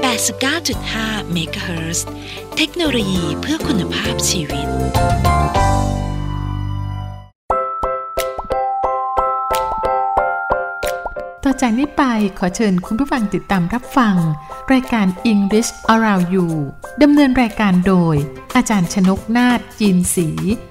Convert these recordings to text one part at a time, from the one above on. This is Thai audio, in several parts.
89.5 MHz เทคโนโลยีเพื่อคุณภาพชีวิต ต่อจากนี้ไปขอเชิญคุณผู้ฟังติดตามรับฟัง รายการ English Around You ดำเนินรายการโดย อาจารย์ชนกนาฏจีนศรี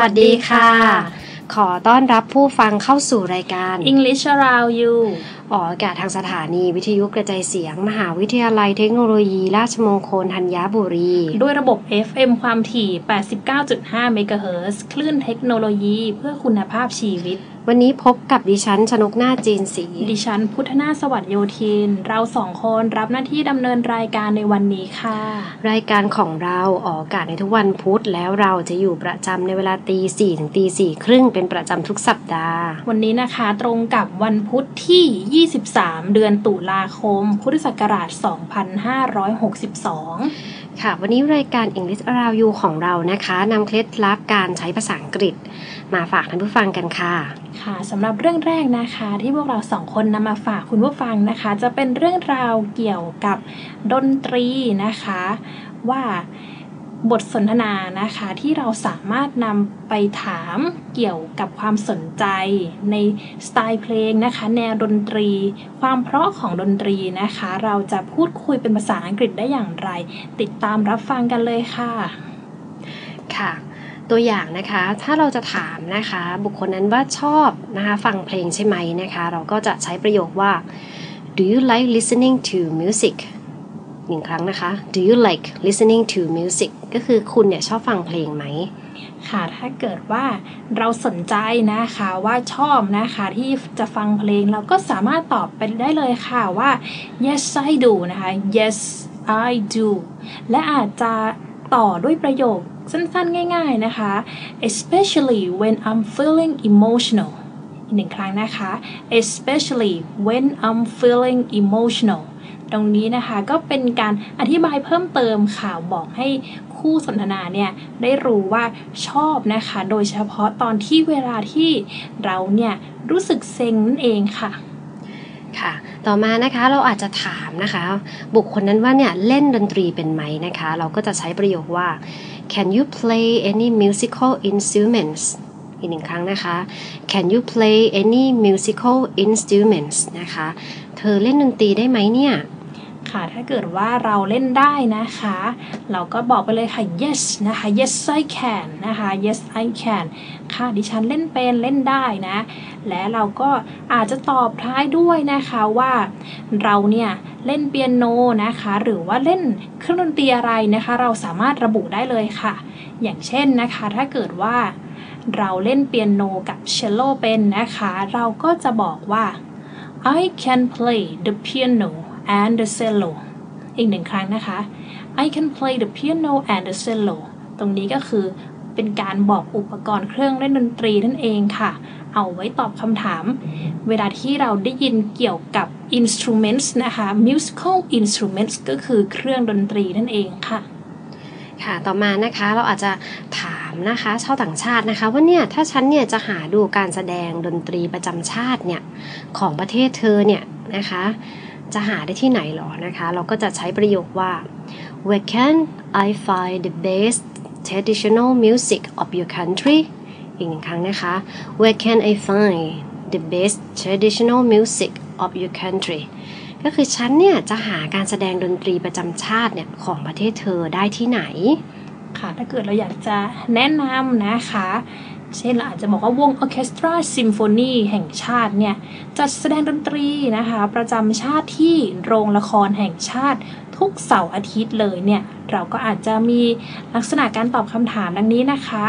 วัสดีค่ะ ขอต้อนรับผู้ฟังเข้าสู่รายการ English Around You ออกอากาศทางสถานีวิทยุกระจายเสียง มหาวิทยาลัยเทคโนโลยี ราชมงคลธัญบุรี ด้วยระบบ FM ความถี่ 89.5 เมกะเฮิรตซ์คลื่นเทคโนโลยีเพื่อคุณภาพชีวิต วันนี้พบกับดิฉันชนกหน้าจีนสี ดิฉันพุทธนาสวัสดิ์โยธิน เราสองคนรับหน้าที่ดำเนินรายการในวันนี้ค่ะ รายการของเราออกอากาศในทุกวันพุธแล้วเราจะอยู่ประจำในเวลาตีสี่ถึงตีสี่ครึ่งเป็นประจำทุกสัปดาห์ วันนี้นะคะตรงกับวันพุธที่ 23 เดือนตุลาคม พุทธศักราช 2562 ค่ะ วันนี้รายการ English Around You ของเรานะคะนำเคล็ดลับการใช้ภาษาอังกฤษ มาฝากท่านผู้ฟังกันค่ะ ค่ะสำหรับเรื่องแรกนะคะ ที่พวกเราสองคนนำมาฝากคุณผู้ฟังนะคะ จะเป็นเรื่องราวเกี่ยวกับดนตรีนะคะ ว่า บทสนทนานะคะที่เราสามารถนำไปถามเกี่ยวกับความสนใจในสไตล์เพลงนะคะ แนวดนตรี ความเพราะของดนตรีนะคะ เราจะพูดคุยเป็นภาษาอังกฤษได้อย่างไร ติดตามรับฟังกันเลยค่ะ ค่ะ ตัวอย่างนะคะถ้าเราจะถามนะคะ บุคคลนั้นว่าชอบนะคะฟังเพลงใช่ไหมนะคะ เราก็จะใช้ประโยคว่า do you like listening to music หนึ่งครั้งนะคะ do you like listening to music ก็คือคุณเนี่ยชอบฟังเพลงไหมค่ะถ้าเกิดว่าเราสนใจนะคะว่าชอบนะคะที่จะฟังเพลงเราก็สามารถตอบไปได้เลยค่ะว่า yes I do นะคะ yes I do และอาจจะต่อด้วยประโยคสั้นๆ ง่าย ๆนะคะ especially when I'm feeling emotional อีกหนึ่งครั้งนะคะ especially when I'm feeling emotional ตรงนี้นะคะก็เป็นการอธิบายเพิ่มเติมค่ะบอกให้คู่สนทนาเนี่ยได้รู้ว่าชอบนะคะ โดยเฉพาะตอนที่เวลาที่เราเนี่ยรู้สึกเซ็งนั่นเองค่ะค่ะต่อมานะคะเราอาจจะถามนะคะ บุคคลนั้นว่าเนี่ยเล่นดนตรีเป็นไหมนะคะ เราก็จะใช้ประโยคว่า can you play any musical instruments อีกหนึ่งครั้งนะคะ can you play any musical instruments นะคะ เธอเล่นดนตรีได้ไหมเนี่ย ค่ะ ถ้าเกิดว่าเราเล่นได้นะคะ เราก็บอกไปเลยค่ะ yes นะคะ yes I can นะคะ yes I can ค่ะดิฉันเล่นเป็นเล่นได้นะ และเราก็อาจจะตอบท้ายด้วยนะคะว่าเราเนี่ยเล่นเปียโนนะคะ หรือว่าเล่นเครื่องดนตรีอะไรนะคะ เราสามารถระบุได้เลยค่ะ อย่างเช่นนะคะ ถ้าเกิดว่าเราเล่นเปียโนกับเชลโลเป็นนะคะ เราก็จะบอกว่า I can play the piano and the cello อีกหนึ่งครั้งนะคะ I can play the piano and the cello ตรงนี้ก็คือเป็นการบอกอุปกรณ์เครื่องเล่นดนตรีนั่นเองค่ะ เอาไว้ตอบคำถาม เวลาที่เราได้ยินเกี่ยวกับ instruments นะคะ musical instruments ก็คือเครื่องดนตรีนั่นเองค่ะค่ะ ต่อมานะคะเราอาจจะถามนะคะชาวต่างชาตินะคะ ว่าเนี่ยถ้าฉันเนี่ยจะหาดูการแสดงดนตรีประจำชาติเนี่ยของประเทศเธอเนี่ยนะคะ จะหาได้ที่ไหนหรอนะคะ เราก็จะใช้ประโยคว่า where can I find the best traditional music of your country อีกหนึ่งครั้งนะคะ where can I find the best traditional music of your country ก็คือฉันเนี่ยจะหาการแสดงดนตรีประจำชาติเนี่ยของประเทศเธอได้ที่ไหน ค่ะ ถ้าเกิดเราอยากจะแนะนำนะคะ เช่นเราอาจจะบอกว่าวงออเคสตราซิมโฟนีแห่งชาติเนี่ยจัดแสดงดนตรีนะคะ ประจำชาติที่โรงละครแห่งชาติทุกเสาร์อาทิตย์เลยเนี่ย เราก็อาจจะมีลักษณะการตอบคำถามดังนี้นะคะ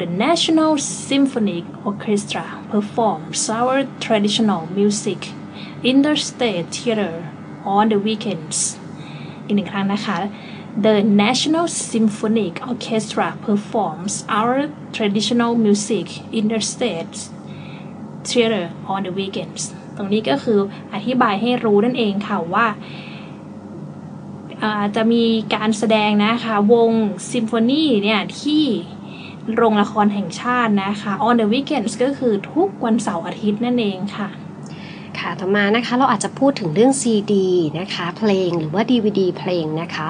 The National Symphonic Orchestra performs our traditional music in the State theater on the weekends อีกหนึ่งครั้งนะคะ The National Symphonic Orchestra performs our traditional music in the State Theatre on the weekends ตรงนี้ก็คืออธิบายให้รู้นั่นเองค่ะว่าจะมีการแสดงนะคะวงซิมโฟนีเนี่ยที่โรงละครแห่งชาตินะคะ on the weekends ก็คือทุกวันเสาร์อาทิตย์นั่นเองค่ะ ค่ะ ต่อมานะคะเราอาจจะพูดถึงเรื่อง CD นะคะ เพลงหรือว่า DVD เพลงนะคะ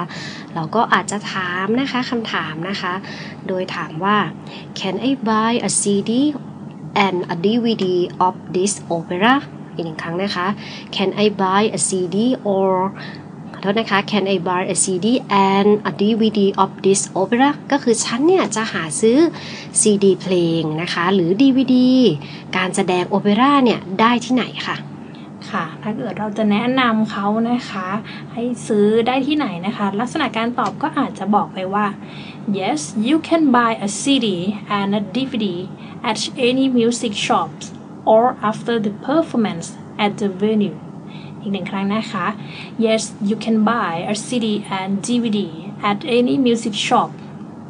เราก็อาจจะถามนะคะคำถามนะคะ โดยถามว่า can I buy a CD and a DVD of this opera อีกหนึ่งครั้งนะคะ can I buy a CD or ขอโทษนะคะ can I buy a CD and a DVD of this opera ก็คือฉันเนี่ยจะหาซื้อ CD เพลงนะคะ หรือ DVD การแสดงโอเปร่าเนี่ย ได้ที่ไหนคะค่ะ ค่ะ ถ้าเกิดเราจะแนะนำเขานะคะ ให้ซื้อได้ที่ไหนนะคะ ลักษณะการตอบก็อาจจะบอกไปว่า yes you can buy a CD and a DVD at any music shops or after the performance at the venue อีกหนึ่งครั้งนะคะ yes you can buy a CD and DVD at any music shop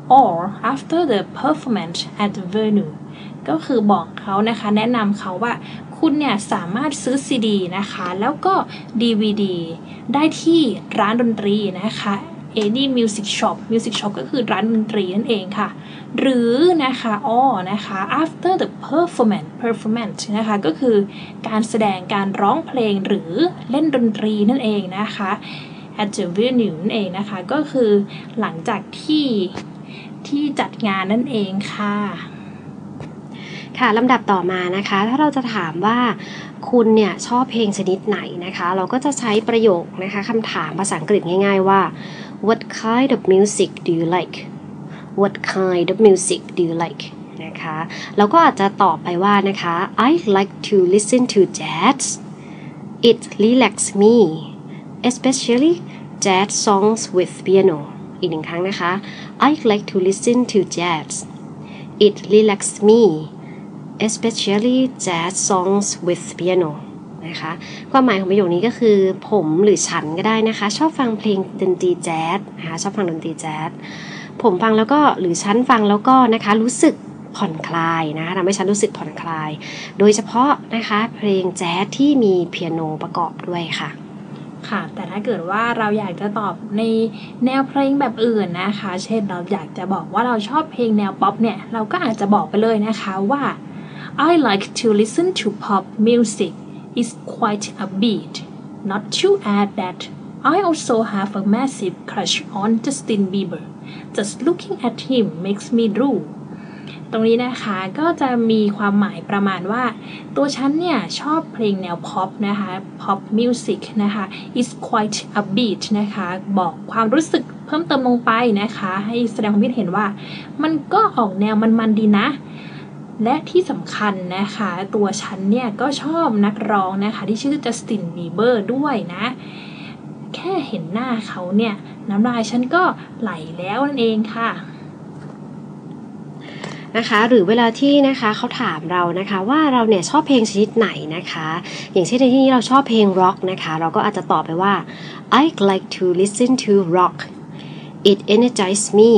or after the performance at the venue ก็คือบอกเขานะคะแนะนำเขาว่าคุณเนี่ยสามารถซื้อซีดีนะคะ แล้วก็ DVD ได้ที่ร้านดนตรีนะคะ any music shop music shop ก็คือร้านดนตรีนั่นเองค่ะ หรือนะคะอ้อนะคะ after the performance performance นะคะก็คือการแสดงการร้องเพลงหรือเล่นดนตรีนั่นเองนะคะ at the venue นั่นเองนะคะ ก็คือหลังจากที่ ที่จัดงานนั่นเองค่ะ ค่ะลำดับต่อมานะคะ ถ้าเราจะถามว่าคุณเนี่ยชอบเพลงชนิดไหนนะคะ เราก็จะใช้ประโยคนะคะคำถามภาษาอังกฤษง่าย ๆ ว่า what kind of music do you like what kind of music do you like นะคะเราก็อาจจะตอบไปว่านะคะ I like to listen to jazz it relaxes me especially jazz songs with piano อีกหนึ่งครั้งนะคะ I like to listen to jazz it relaxes me especially jazz songs with piano นะคะความหมายของประโยคนี้ก็คือผมหรือฉันก็ได้นะคะ ชอบฟังเพลงดนตรีแจ๊สนะคะชอบฟังดนตรีแจ๊สผมฟังแล้วก็หรือฉันฟังแล้วก็นะคะรู้สึกผ่อนคลายนะคะทำให้ฉันรู้สึกผ่อนคลาย โดยเฉพาะนะคะเพลงแจ๊สที่มีเปียโนประกอบด้วยค่ะ ค่ะ แต่ถ้าเกิดว่าเราอยากจะตอบในแนวเพลงแบบอื่นนะคะ เช่นเราอยากจะบอกว่าเราชอบเพลงแนวป๊อปเนี่ย เราก็อาจจะบอกไปเลยนะคะว่า I like to listen to pop music it's quite upbeat not to add that I also have a massive crush on Justin Bieber just looking at him makes me drool ตรงนี้นะคะก็จะมีความหมายประมาณว่า ตัวฉันเนี่ย ชอบเพลงแนวพ็อปนะคะ pop music นะคะ is quite upbeat นะคะ บอกความรู้สึกเพิ่มเติมลงไปนะคะ ให้แสดงความคิดเห็นว่า มันก็ออกแนวมันๆดีนะและที่สำคัญนะคะ ตัวฉันเนี่ยก็ชอบนักร้องนะคะ ที่ชื่อจัสตินบีเบอร์ด้วยนะ แค่เห็นหน้าเขาเนี่ย น้ำลายฉันก็ไหลแล้วนั่นเองค่ะ นะคะ หรือเวลาที่นะคะเขาถามเรานะคะว่าเราเนี่ยชอบเพลงชนิดไหนนะคะ อย่างเช่นในที่นี้เราชอบเพลงร็อกนะคะ เราก็อาจจะตอบไปว่า I like to listen to rock it energizes me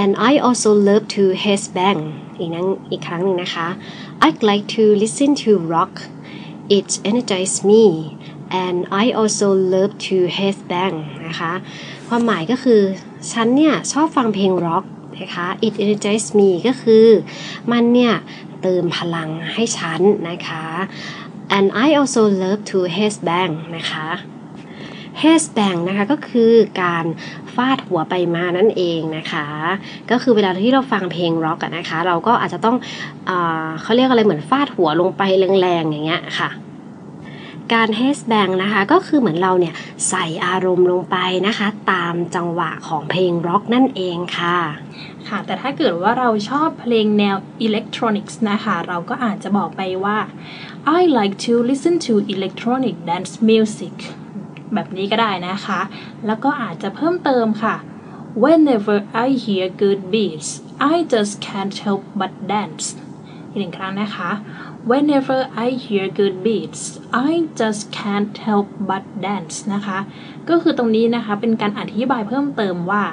and I also love to headbang อีกนั้นอีกครั้งหนึ่งนะคะ I like to listen to rock it energizes me and I also love to headbang นะคะ ความหมายก็คือ ฉันเนี่ย ชอบฟังเพลงร็อก นะคะ it energizes me ก็คือมันเนี่ยเติมพลังให้ฉันนะคะ and I also love to headbang นะคะ headbang นะคะก็คือการฟาดหัวไปมานั่นเองนะคะ ก็คือเวลาที่เราฟังเพลงร็อกนะคะ เราก็อาจจะต้องเอเขาเรียกอะไรเหมือนฟาดหัวลงไปแรงๆอย่างเงี้ยค่ะ การ headbang นะคะก็คือเหมือนเราเนี่ยใส่อารมณ์ลงไปนะคะ ตามจังหวะของเพลงร็อกนั่นเองค่ะค่ะ แต่ถ้าเกิดว่าเราชอบเพลงแนวอิเล็กทรอนิกส์นะคะ เราก็อาจจะบอกไปว่า I like to listen to electronic dance music แบบนี้ก็ได้นะคะ แล้วก็อาจจะเพิ่มเติมค่ะ Whenever I hear good beats I just can't help but dance อีกหนึ่งครั้งนะคะ Whenever I hear good beats I just can't help but dance นะคะ ก็คือตรงนี้นะคะเป็นการอธิบายเพิ่มเติมว่า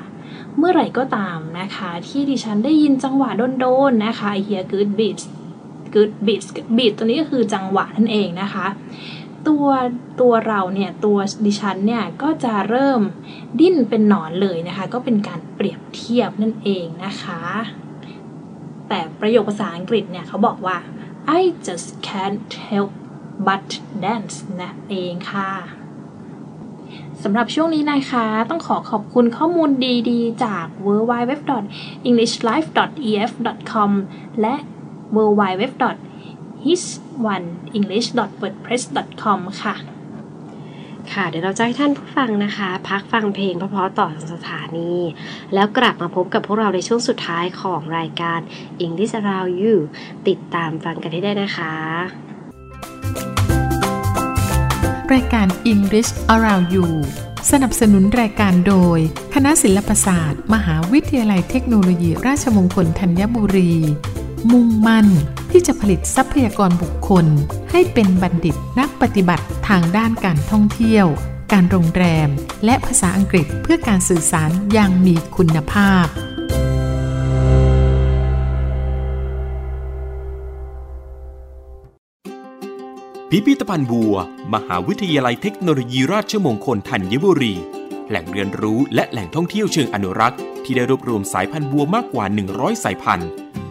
เมื่อไหร่ก็ตามนะคะ ที่ดิฉันได้ยินจังหวะโดนๆนะคะ I hear good beats good beats beat ตัวนี้ก็คือจังหวะนั่นเองนะคะตัวตัวเราเนี่ยตัวดิฉันเนี่ยก็จะเริ่มดิ้นเป็นหนอนเลยนะคะ ก็เป็นการเปรียบเทียบนั่นเองนะคะ แต่ประโยคภาษาอังกฤษเนี่ยเขาบอกว่า I just can't help but dance นะเองค่ะสำหรับช่วงนี้นะคะ ต้องขอขอบคุณข้อมูลดีๆ จาก w w w e n g l i s h l i f e e f c o m และ w w w his one english wordpress com ค่ะ ค่ะเดี๋ยวเราจะให้ท่านผู้ฟังนะคะ พักฟังเพลงเพราะๆต่อสถานี แล้วกลับมาพบกับพวกเราในช่วงสุดท้ายของรายการ English Around You ติดตามฟังกันให้ได้นะคะ รายการ English Around You สนับสนุนรายการโดย คณะศิลปศาสตร์ มหาวิทยาลัยเทคโนโลยีราชมงคลธัญบุรี มุ่งมั่นที่จะผลิตทรัพยากรบุคคล ให้เป็นบัณฑิตนักปฏิบัติทางด้านการท่องเที่ยว การโรงแรม และภาษาอังกฤษเพื่อการสื่อสารอย่างมีคุณภาพพิพิธภัณฑ์บัว มหาวิทยาลัยเทคโนโลยีราชมงคลธัญบุรี แหล่งเรียนรู้และแหล่งท่องเที่ยวเชิงอนุรักษ์ ที่ได้รวบรวมสายพันธุ์บัวมากกว่า 100 สายพันธุ์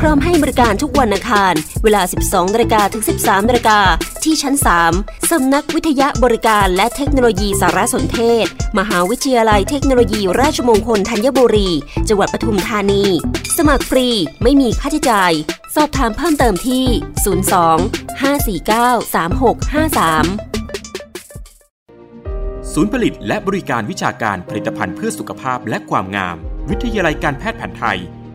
พร้อมให้บริการทุกวันอังคาร เวลา 12นาฬิกาถึง 13นาฬิกาที่ชั้น 3 สำนักวิทยาบริการและเทคโนโลยีสารสนเทศ มหาวิทยาลัยเทคโนโลยีราชมงคลธัญบุรี จังหวัดปทุมธานี สมัครฟรีไม่มีค่าใช้จ่าย สอบถามเพิ่มเติมที่ 02 549 3653ศูนย์ผลิตและบริการวิชาการผลิตภัณฑ์เพื่อสุขภาพและความงาม วิทยาลัยการแพทย์แผนไทย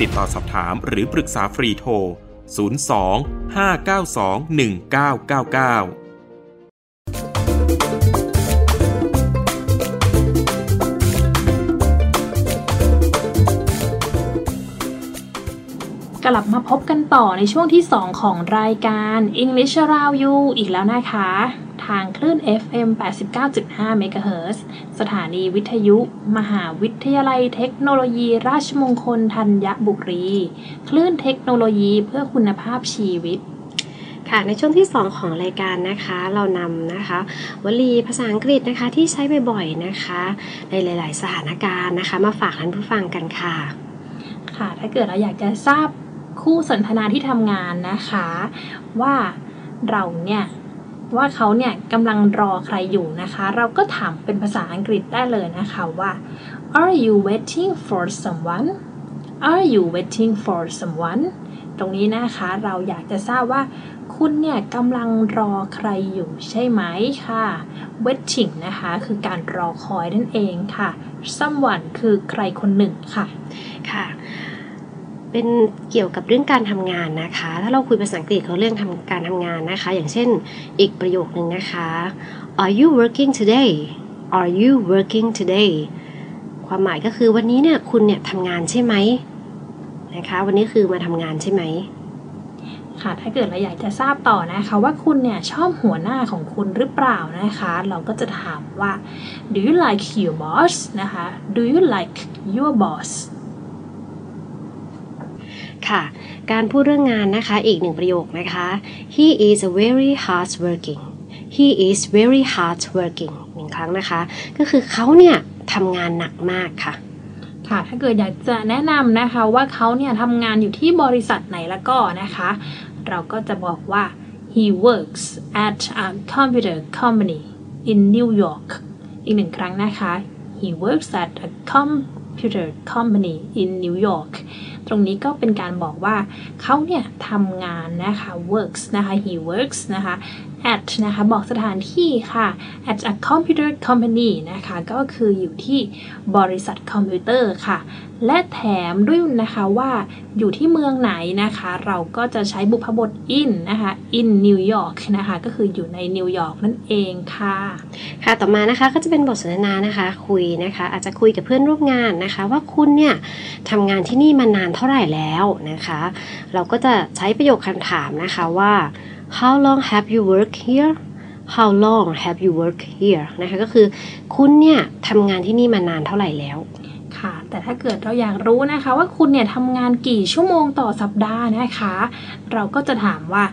ติดต่อสอบถามหรือปรึกษาฟรีโทร 02 592 1999กลับมาพบกันต่อในช่วงที่ 2 ของรายการ English Around You อีกแล้วนะคะ ทางคลื่น FM 89.5 MHz สถานีวิทยุ มหาวิทยาลัยเทคโนโลยี ราชมงคลธัญบุรี คลื่นเทคโนโลยีเพื่อคุณภาพชีวิตค่ะในช่วงที่ 2 ของรายการนะคะเรานำนะคะวลีภาษาอังกฤษนะคะที่ใช้บ่อยๆนะคะ ในหลาย ๆ สถานการณ์นะคะ มาฝากท่านผู้ฟังกันค่ะ ค่ะถ้าเกิดเราอยากจะทราบคู่สนทนาที่ทำงานนะคะ ว่าเราเนี่ย ว่าเขาเนี่ยกำลังรอใครอยู่นะคะ เราก็ถามเป็นภาษาอังกฤษได้เลยนะคะว่า Are you waiting for someone Are you waiting for someone ตรงนี้นะคะเราอยากจะทราบว่า คุณเนี่ยกำลังรอใครอยู่ใช่ไหมค่ะ waiting นะคะคือการรอคอยนั่นเองค่ะ someone คือใครคนหนึ่งค่ะค่ะ เป็นเกี่ยวกับเรื่องการทำงานนะคะ ถ้าเราคุยภาษาอังกฤษเขาเรื่องทำการทำงานนะคะ อย่างเช่นอีกประโยคนึงนะคะ Are you working today Are you working today ความหมายก็คือวันนี้เนี่ยคุณเนี่ยทำงานใช่ไหมนะคะ วันนี้คือมาทำงานใช่ไหมค่ะถ้าเกิดเราอยากจะทราบต่อนะคะ ว่าคุณเนี่ยชอบหัวหน้าของคุณหรือเปล่านะคะ เราก็จะถามว่า do you like your boss นะคะ do you like your boss ค่ะ การพูดเรื่องงานนะคะ อีกหนึ่งประโยคนะคะ he is very hard working he is very hard working หนึ่งครั้งนะคะ ก็คือเขาเนี่ยทำงานหนักมากค่ะค่ะถ้าเกิดอยากจะแนะนำนะคะว่าเขาเนี่ยทำงานอยู่ที่บริษัทไหนแล้วก็นะคะ เราก็จะบอกว่า he works at a computer company in New York อีกหนึ่งครั้งนะคะ he works at a computer company in New York ตรงนี้ก็เป็นการบอกว่าเขาเนี่ยทำงานนะคะ works นะคะ he works นะคะ at นะคะบอกสถานที่ค่ะ at a computer company นะคะก็คืออยู่ที่บริษัทคอมพิวเตอร์ค่ะ และแถมด้วยนะคะว่าอยู่ที่เมืองไหนนะคะ เราก็จะใช้บุพบท in นะคะ in New York นะคะก็คืออยู่ในนิวยอร์กนั่นเองค่ะ ค่ะต่อมานะคะก็จะเป็นบทสนทนานะคะคุยนะคะ อาจจะคุยกับเพื่อนร่วมงานนะคะ ว่าคุณเนี่ยทำงานที่นี่มานานเท่าไหร่แล้วนะคะ เราก็จะใช้ประโยคคำถามนะคะว่า how long have you worked here how long have you worked here นะคะก็คือคุณเนี่ยทำงานที่นี่มานานเท่าไหร่แล้วค่ะแต่ถ้าเกิดเราอยากรู้นะคะว่าคุณเนี่ยทำงานกี่ชั่วโมงต่อสัปดาห์นะคะ เราก็จะถามว่า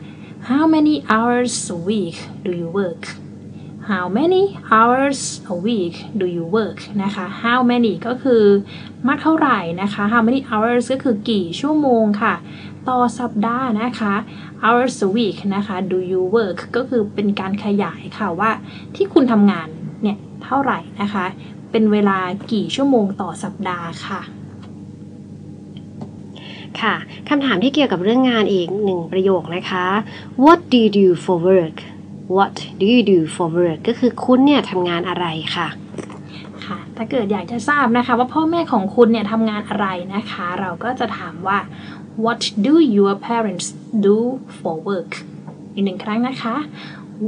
how many hours a week do you work how many hours a week do you work นะคะ how many ก็คือมากเท่าไหร่นะคะ how many hours ก็คือกี่ชั่วโมงค่ะ ต่อสัปดาห์นะคะ hours a week นะคะ do you work ก็คือเป็นการขยายค่ะว่าที่คุณทำงานเนี่ยเท่าไหร่นะคะ เป็นเวลากี่ชั่วโมงต่อสัปดาห์ค่ะค่ะคำถามที่เกี่ยวกับเรื่องงานอีกหนึ่งประโยคนะคะ What do you do for work What do you do for work ก็คือคุณเนี่ยทำงานอะไรค่ะค่ะ ถ้าเกิดอยากจะทราบนะคะ ว่าพ่อแม่ของคุณเนี่ยทำงานอะไรนะคะ เราก็จะถามว่า What do your parents do for work อีกหนึ่งครั้งนะคะ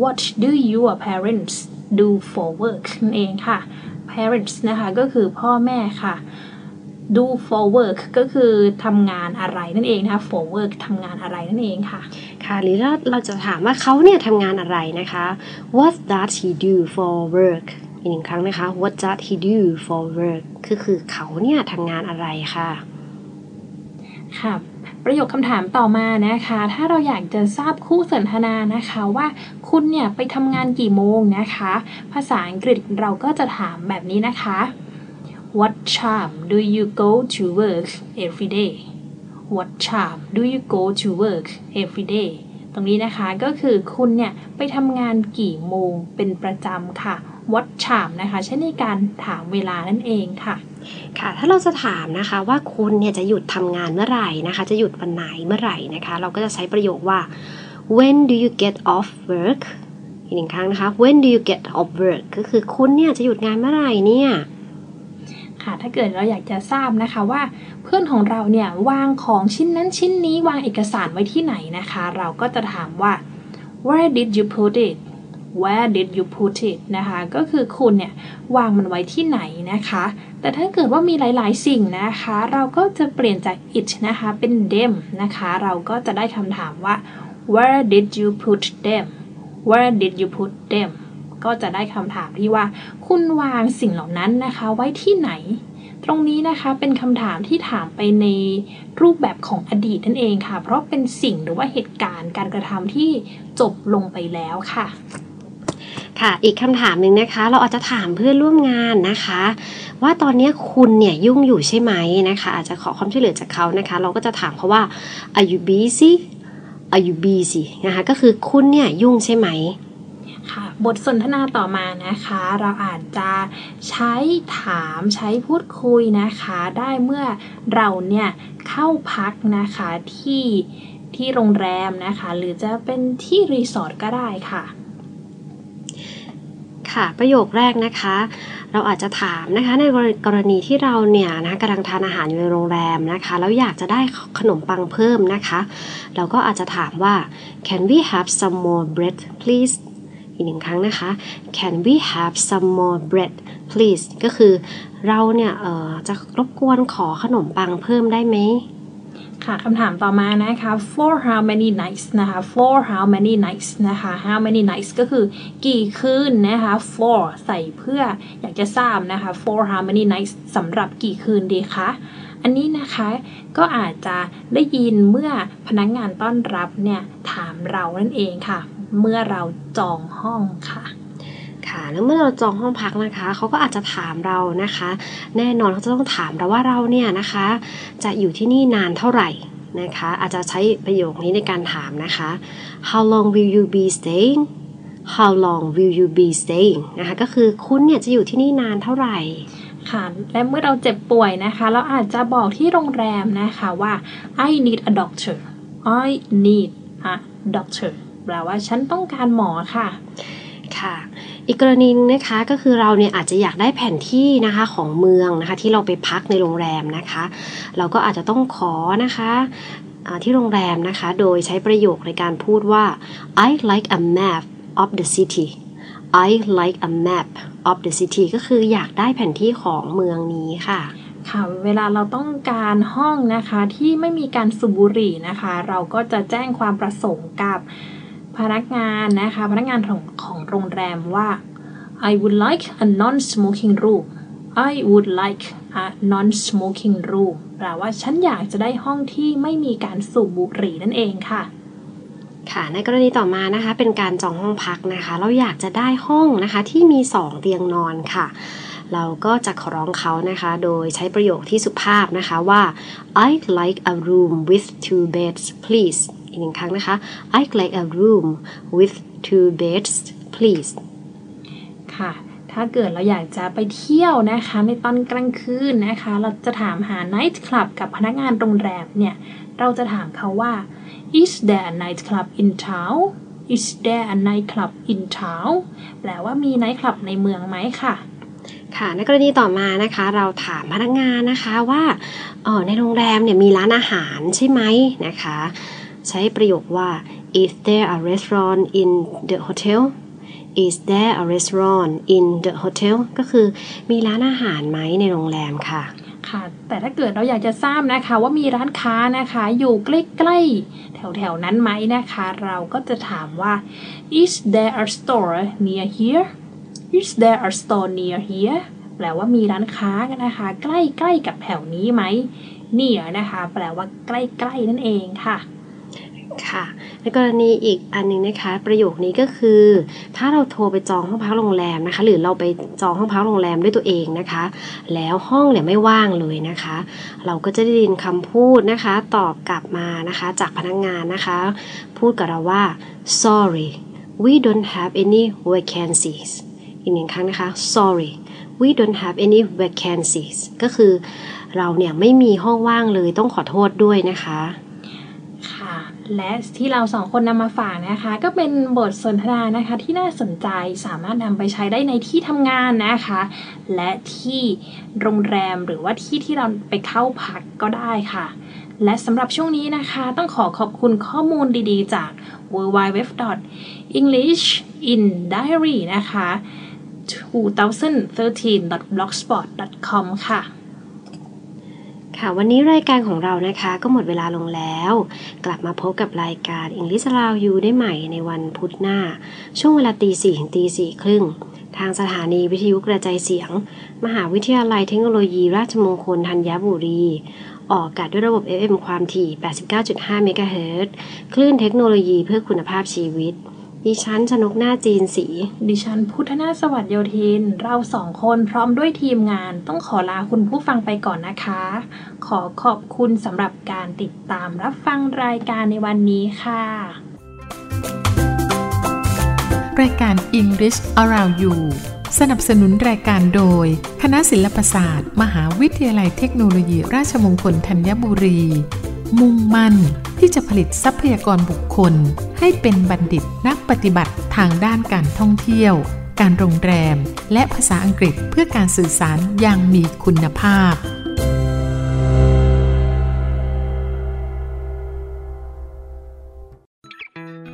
What do your parents do for work นั่นเองค่ะ parents นะคะก็คือพ่อแม่ค่ะ do for work ก็คือทำงานอะไรนั่นเองนะคะ for work ทำงานอะไรนั่นเองค่ะ ค่ะหรือเราเราจะถามว่าเขาเนี่ยทำงานอะไรนะคะ What does he do for work อีกหนึ่งครั้งนะคะ What does he do for work คือคือเขาเนี่ยทำงานอะไรค่ะ ค่ะประโยคคำถามต่อมานะคะ ถ้าเราอยากจะทราบคู่สนทนานะคะว่าคุณเนี่ยไปทำงานกี่โมงนะคะ ภาษาอังกฤษเราก็จะถามแบบนี้นะคะ What time do you go to work every day What time do you go to work every day ตรงนี้นะคะก็คือคุณเนี่ยไปทำงานกี่โมงเป็นประจำค่ะ What time นะคะใช้ในการถามเวลานั่นเองค่ะค่ะถ้าเราจะถามนะคะว่าคุณเนี่ยจะหยุดทำงานเมื่อไหร่นะคะ จะหยุดวันไหนเมื่อไหร่นะคะ เราก็จะใช้ประโยคว่า when do you get off work อีกหนึ่งครั้งนะคะ when do you get off work ก็คือคุณเนี่ยจะหยุดงานเมื่อไหร่เนี่ย ค่ะ ถ้าเกิดเราอยากจะทราบนะคะว่าเพื่อนของเราเนี่ยวางของชิ้นนั้นชิ้นนี้วางเอกสารไว้ที่ไหนนะคะ เราก็จะถามว่า where did you put it where did you put it นะคะ ก็คือคุณเนี่ยวางมันไว้ที่ไหนนะคะ แต่ถ้าเกิดว่ามีหลาย ๆ สิ่งนะคะ เราก็จะเปลี่ยนจาก it นะคะเป็น them นะคะ เราก็จะได้คำถามว่า where did you put them where did you put them ก็จะได้คำถามที่ว่า คุณวางสิ่งเหล่านั้นนะคะ ไว้ที่ไหน ตรงนี้นะคะเป็นคำถามที่ถามไปในรูปแบบของอดีตนั่นเองค่ะ เพราะเป็นสิ่งหรือว่าเหตุการณ์การกระทำที่จบลงไปแล้วค่ะ ค่ะ อีกคำถามหนึ่งนะคะ เราอาจจะถามเพื่อนร่วมงานนะคะ ว่าตอนนี้คุณเนี่ยยุ่งอยู่ใช่ไหมนะคะ อาจจะขอความช่วยเหลือจากเขานะคะ เราก็จะถามเขาว่า are you busy are you busy นะคะ ก็คือคุณเนี่ยยุ่งใช่ไหม ค่ะบทสนทนาต่อมานะคะ เราอาจจะใช้ถามใช้พูดคุยนะคะ ได้เมื่อเราเนี่ยเข้าพักนะคะที่ที่โรงแรมนะคะ หรือจะเป็นที่รีสอร์ทก็ได้ค่ะ ค่ะ ประโยคแรกนะคะ เราอาจจะถามนะคะในกรณีที่เราเนี่ยนะกำลังทานอาหารอยู่ในโรงแรมนะคะ แล้วอยากจะได้ขนมปังเพิ่มนะคะ เราก็อาจจะถามว่า can we have some more bread please อีกหนึ่งครั้งนะคะ can we have some more bread please ก็คือเราเนี่ยเอ่อจะรบกวนขอขนมปังเพิ่มได้ไหมค่ะคำถามต่อมานะคะ for how many nights นะคะ for how many nights นะคะ how many nights ก็คือกี่คืนนะคะ for ใส่เพื่ออยากจะทราบนะคะ for how many nights สำหรับกี่คืนดีคะอันนี้นะคะก็อาจจะได้ยินเมื่อพนักงงานต้อนรับเนี่ยถามเรานั่นเองค่ะ เมื่อเราจองห้องค่ะค่ะแล้วเมื่อเราจองห้องพักนะคะเขาก็อาจจะถามเรานะคะ แน่นอนเขาจะต้องถามเราว่าเราเนี่ยนะคะ จะอยู่ที่นี่นานเท่าไหร่นะคะ อาจจะใช้ประโยคนี้ในการถามนะคะ how long will you be staying how long will you be staying นะคะก็คือคุณเนี่ยจะอยู่ที่นี่นานเท่าไหร่ค่ะและเมื่อเราเจ็บป่วยนะคะ เราอาจจะบอกที่โรงแรมนะคะว่า I need a doctor I need a doctor แปลว่าฉันต้องการหมอค่ะค่ะอีกกรณีนึงนะคะก็คือเราเนี่ยอาจจะอยากได้แผนที่นะคะของเมืองนะคะที่เราไปพักในโรงแรมนะคะ เราก็อาจจะต้องขอนะคะอ่าที่โรงแรมนะคะ โดยใช้ประโยคในการพูดว่า I like a map of the city I like a map of the city ก็คืออยากได้แผนที่ของเมืองนี้ค่ะค่ะเวลาเราต้องการห้องนะคะที่ไม่มีการสูบบุหรี่นะคะ เราก็จะแจ้งความประสงค์กับ พนักงานนะคะ พนักงานของของโรงแรมว่า I would like a non-smoking room I would like a non-smoking room แปลว่าฉันอยากจะได้ห้องที่ไม่มีการสูบบุหรี่นั่นเองค่ะค่ะในกรณีต่อมานะคะเป็นการจองห้องพักนะคะ เราอยากจะได้ห้องนะคะที่มี 2 เตียงนอนค่ะ เราก็จะขอร้องเขานะคะ โดยใช้ประโยคที่สุภาพนะคะว่า I'd like a room with two beds please อีกหนึ่งครั้งนะคะ I'd like a room with two beds please ค่ะ ถ้าเกิดเราอยากจะไปเที่ยวนะคะ ในตอนกลางคืนนะคะ เราจะถามหา night club กับพนักงานโรงแรมเนี่ย เราจะถามเขาว่า is there a night club in town is there a night club in town แปลว่ามี night club ในเมืองไหมค่ะค่ะในกรณีต่อมานะคะ เราถามพนักงานนะคะว่าเออในโรงแรมเนี่ยมีร้านอาหารใช่ไหมนะคะ ใช้ประโยคว่า is there a restaurant in the hotel is there a restaurant in the hotel ก็คือมีร้านอาหารไหมในโรงแรมค่ะค่ะ แต่ถ้าเกิดเราอยากจะทราบนะคะว่ามีร้านค้านะคะอยู่ใกล้ๆแถวๆนั้นไหมนะคะ เราก็จะถามว่า is there a store near here is there a store near here แปลว่ามีร้านค้ากันะคะ ใกล้ๆกับแถวนี้ไหม near นะคะ แปลว่าใกล้ๆนั่นเองค่ะ ค่ะในกรณีอีกอันหนึงนะคะประโยคนี้ก็คือ ถ้าเราโทรไปจองห้องพักโรงแรมนะคะ หรือเราไปจองห้องพักโรงแรมด้วยตัวเองนะคะ แล้วห้องเนี่ยไม่ว่างเลยนะคะ เราก็จะได้ยินคำพูดนะคะ ตอบกลับมานะคะจากพนักงงานนะคะ พูดกับเราว่า sorry we don't have any vacancies อีกหนึ่งครั้งนะคะ sorry we don't have any vacancies ก็คือเราเนี่ยไม่มีห้องว่างเลยต้องขอโทษด้วยนะคะ และที่เราสองคนนำมาฝากนะคะ ก็เป็นบทสนทนานะคะที่น่าสนใจสามารถนำไปใช้ได้ในที่ทำงานนะคะ และที่โรงแรมหรือว่าที่ที่เราไปเข้าพักก็ได้ค่ะ และสำหรับช่วงนี้นะคะ ต้องขอขอบคุณข้อมูลดีๆ จาก w w w e n g l i s h i n d i a r y นะคะ 2013.blogspot.com ค่ะ ค่ะวันนี้รายการของเรานะคะก็หมดเวลาลงแล้ว กลับมาพบกับรายการ English Around You ได้ใหม่ในวันพุธหน้า ช่วงเวลาตีสี่ถึงตีสี่ครึ่ง ทางสถานีวิทยุกระจายเสียง มหาวิทยาลัยเทคโนโลยี ราชมงคลธัญบุรี ออกอากาศด้วยระบบ FM ความถี่ 89.5 เมกะเฮิรตซ์คลื่นเทคโนโลยีเพื่อคุณภาพชีวิต ดิฉันชนกหน้าจีนสี ดิฉันพุทธนาถสวัสดิ์โยธิน เราสองคนพร้อมด้วยทีมงาน ต้องขอลาคุณผู้ฟังไปก่อนนะคะ ขอขอบคุณสำหรับการติดตามรับฟังรายการในวันนี้ค่ะ รายการ English Around You สนับสนุนรายการโดย คณะศิลปศาสตร์ มหาวิทยาลัยเทคโนโลยีราชมงคลธัญบุรี มุ่งมั่น ที่จะผลิตทรัพยากรบุคคล ให้เป็นบัณฑิตนักปฏิบัติทางด้านการท่องเที่ยว การโรงแรม และภาษาอังกฤษเพื่อการสื่อสารอย่างมีคุณภาพ